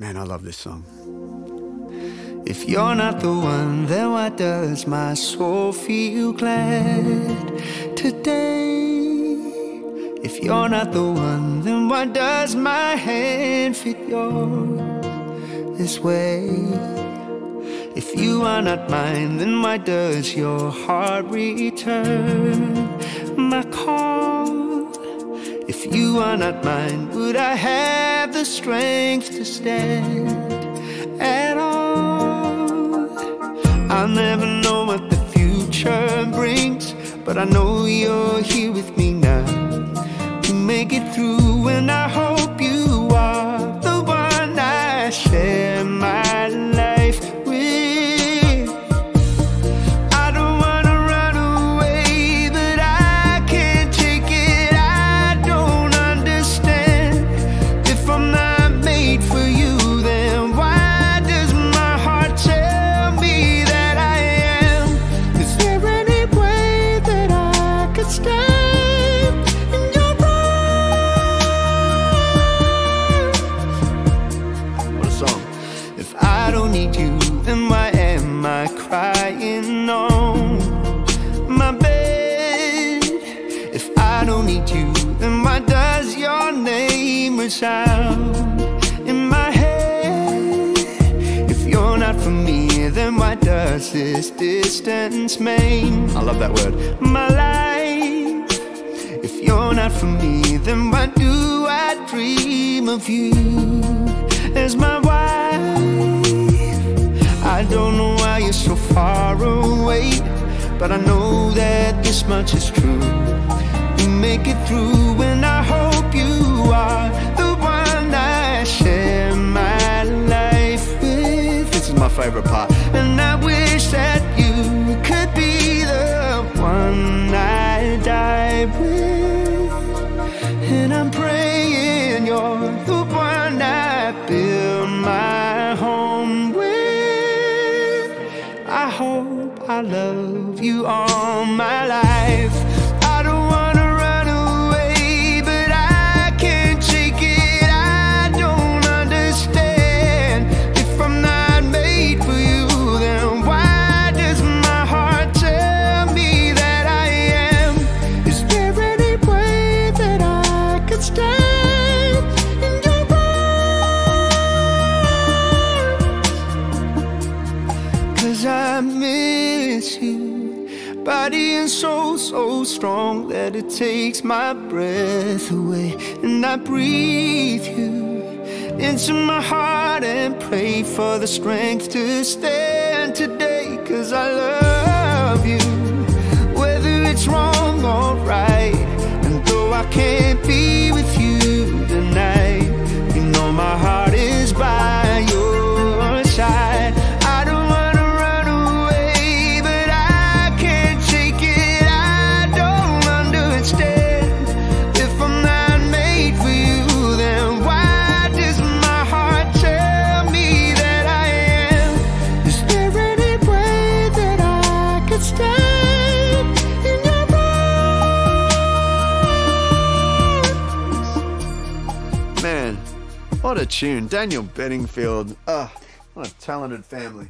Man, I love this song. If you're not the one, then why does my soul feel glad today? If you're not the one, then why does my hand fit yours this way? If you are not mine, then why does your heart return my call? You are not mine, would I have the strength to stand at all? I'll never know what the future brings, but I know you're here with me now to make it through, and I hope resound in my head? If you're not for me, then why does this distance mean? I love that word. My life. If you're not for me, then why do I dream of you as my wife? I don't know why you're so far away, but I know that this much is true. You make it through, my favorite part, and I wish that you could be the one I die with. And I'm praying you're the one I build my home with. I hope I love you all my life. Body and soul so strong that it takes my breath away. And I breathe you into my heart and pray for the strength to stand today. Cause I love you, whether it's wrong or right. And though I can't Man, what a tune. Daniel Bedingfield. Ah, what a talented family.